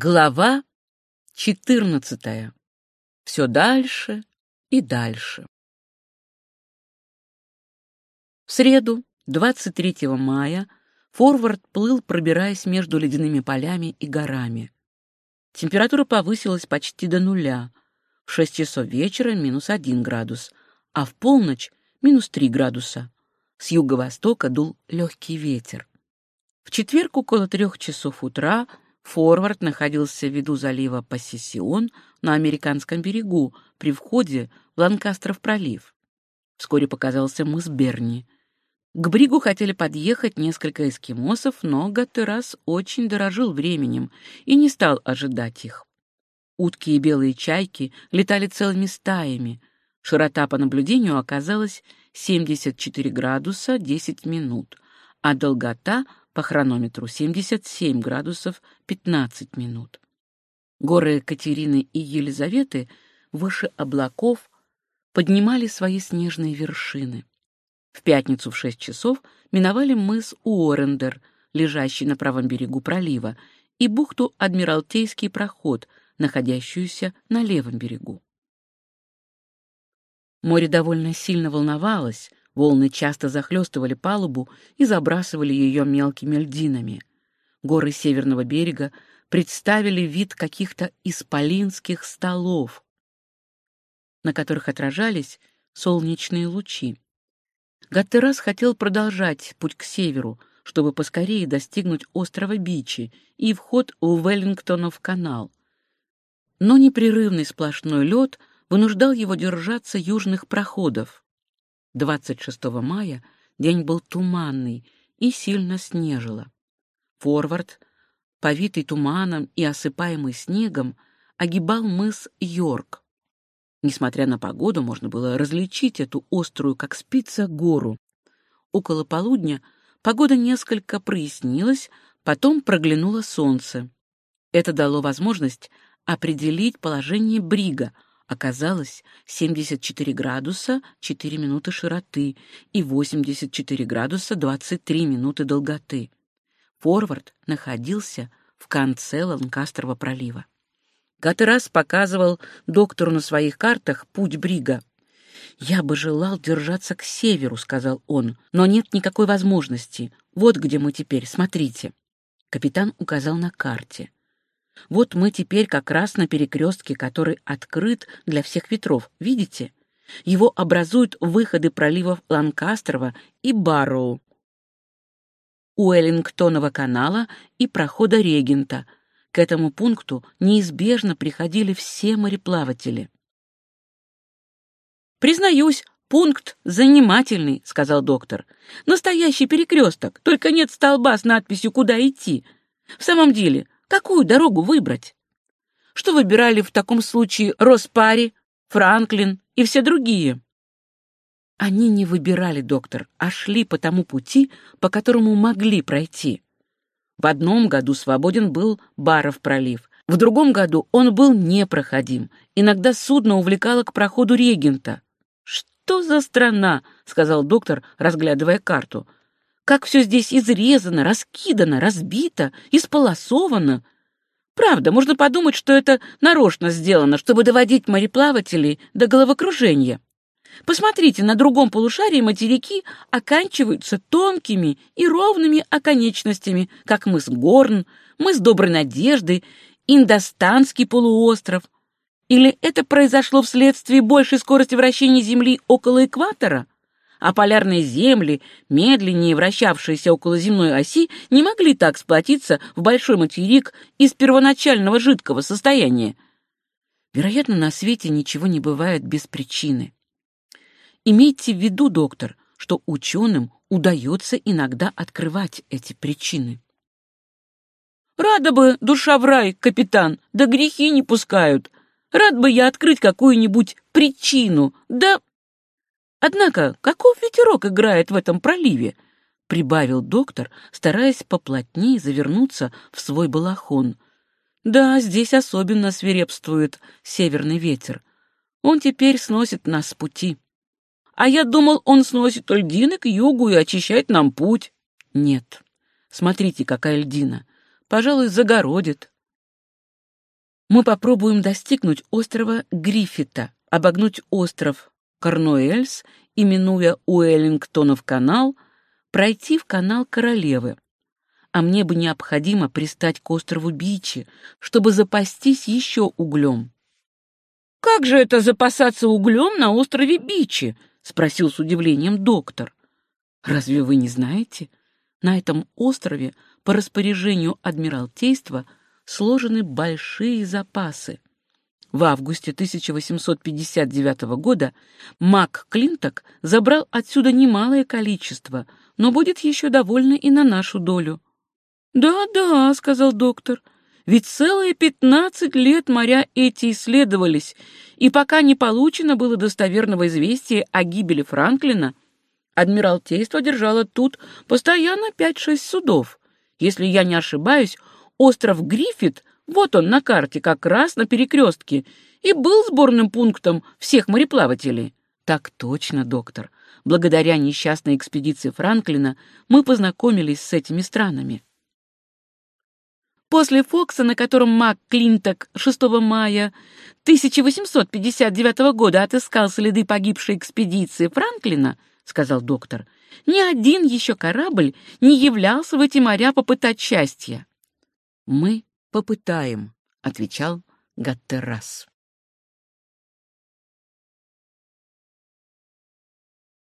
Глава четырнадцатая. Все дальше и дальше. В среду, 23 мая, форвард плыл, пробираясь между ледяными полями и горами. Температура повысилась почти до нуля. В 6 часов вечера минус 1 градус, а в полночь минус 3 градуса. С юго-востока дул легкий ветер. В четверг около трех часов утра Форвард находился в виду залива Пассисион на американском берегу при входе в Ланкастров пролив. Вскоре показался мыс Берни. К бригу хотели подъехать несколько эскимосов, но Гаттерас очень дорожил временем и не стал ожидать их. Утки и белые чайки летали целыми стаями. Широта по наблюдению оказалась 74 градуса 10 минут, а долгота по хронометру 77 градусов 15 минут. Горы Катерины и Елизаветы выше облаков поднимали свои снежные вершины. В пятницу в 6 часов миновали мыс Уоррендер, лежащий на правом берегу пролива, и бухту Адмиралтейский проход, находящуюся на левом берегу. Море довольно сильно волновалось, Волны часто захлестывали палубу и забрасывали ее мелкими льдинами. Горы северного берега представили вид каких-то исполинских столов, на которых отражались солнечные лучи. Гаттерас хотел продолжать путь к северу, чтобы поскорее достигнуть острова Бичи и вход в Веллингтонов канал. Но непрерывный сплошной лед вынуждал его держаться южных проходов. 26 мая день был туманный и сильно снежило. Форвард, повитый туманом и осыпаемый снегом, огибал мыс Йорк. Несмотря на погоду, можно было различить эту острую, как спица, гору. Около полудня погода несколько прояснилась, потом проглянуло солнце. Это дало возможность определить положение брига — Оказалось 74 градуса 4 минуты широты и 84 градуса 23 минуты долготы. Форвард находился в конце Ланкастерова пролива. Гатерас показывал доктору на своих картах путь Брига. «Я бы желал держаться к северу», — сказал он, — «но нет никакой возможности. Вот где мы теперь, смотрите». Капитан указал на карте. Вот мы теперь как раз на перекрестке, который открыт для всех ветров. Видите? Его образуют выходы проливов Ланкастерова и Барроу, Уэллингтонова канала и прохода Регента. К этому пункту неизбежно приходили все мореплаватели. «Признаюсь, пункт занимательный», — сказал доктор. «Настоящий перекресток, только нет столба с надписью «Куда идти». В самом деле, Какую дорогу выбрать? Что выбирали в таком случае Роспари, Франклин и все другие? Они не выбирали, доктор, а шли по тому пути, по которому могли пройти. В одном году свободен был Баров пролив, в другом году он был непроходим. Иногда судно увлекало к проходу регента. «Что за страна?» — сказал доктор, разглядывая карту. Как все здесь изрезано, раскидано, разбито, исполосовано. Правда, можно подумать, что это нарочно сделано, чтобы доводить мореплавателей до головокружения. Посмотрите, на другом полушарии материки оканчиваются тонкими и ровными оконечностями, как мыс Горн, мыс Доброй Надежды, Индостанский полуостров. Или это произошло вследствие большей скорости вращения Земли около экватора? А полярные земли, медленнее вращавшиеся около земной оси, не могли так сплотиться в большой материк из первоначального жидкого состояния. Вероятно, на свете ничего не бывает без причины. Имейте в виду, доктор, что ученым удается иногда открывать эти причины. Рада бы душа в рай, капитан, да грехи не пускают. Рад бы я открыть какую-нибудь причину, да Однако, каков ветерок играет в этом проливе? прибавил доктор, стараясь поплотнее завернуться в свой балахон. Да, здесь особенно свирепствует северный ветер. Он теперь сносит нас с пути. А я думал, он сносит льдины к югу и очищает нам путь. Нет. Смотрите, какая льдина. Пожалуй, загородит. Мы попробуем достигнуть острова Гриффита, обогнуть остров Корнуэльс, именуя Уэллингтонов канал, пройти в канал Королевы. А мне бы необходимо пристать к острову Бичи, чтобы запастись еще углем. «Как же это запасаться углем на острове Бичи?» — спросил с удивлением доктор. «Разве вы не знаете? На этом острове по распоряжению Адмиралтейства сложены большие запасы. В августе 1859 года Мак Клинток забрал отсюда немалое количество, но будет еще довольно и на нашу долю. «Да-да», — сказал доктор, — «ведь целые пятнадцать лет моря эти исследовались, и пока не получено было достоверного известия о гибели Франклина, Адмиралтейство держало тут постоянно пять-шесть судов. Если я не ошибаюсь, остров Гриффит вот он на карте, как раз на перекрестке, и был сборным пунктом всех мореплавателей. Так точно, доктор. Благодаря несчастной экспедиции Франклина мы познакомились с этими странами. После Фокса, на котором Мак Клинток 6 мая 1859 года отыскал следы погибшей экспедиции Франклина, сказал доктор, ни один еще корабль не являлся в эти моря попытать счастья. Мы попытаем», — отвечал Гаттерас.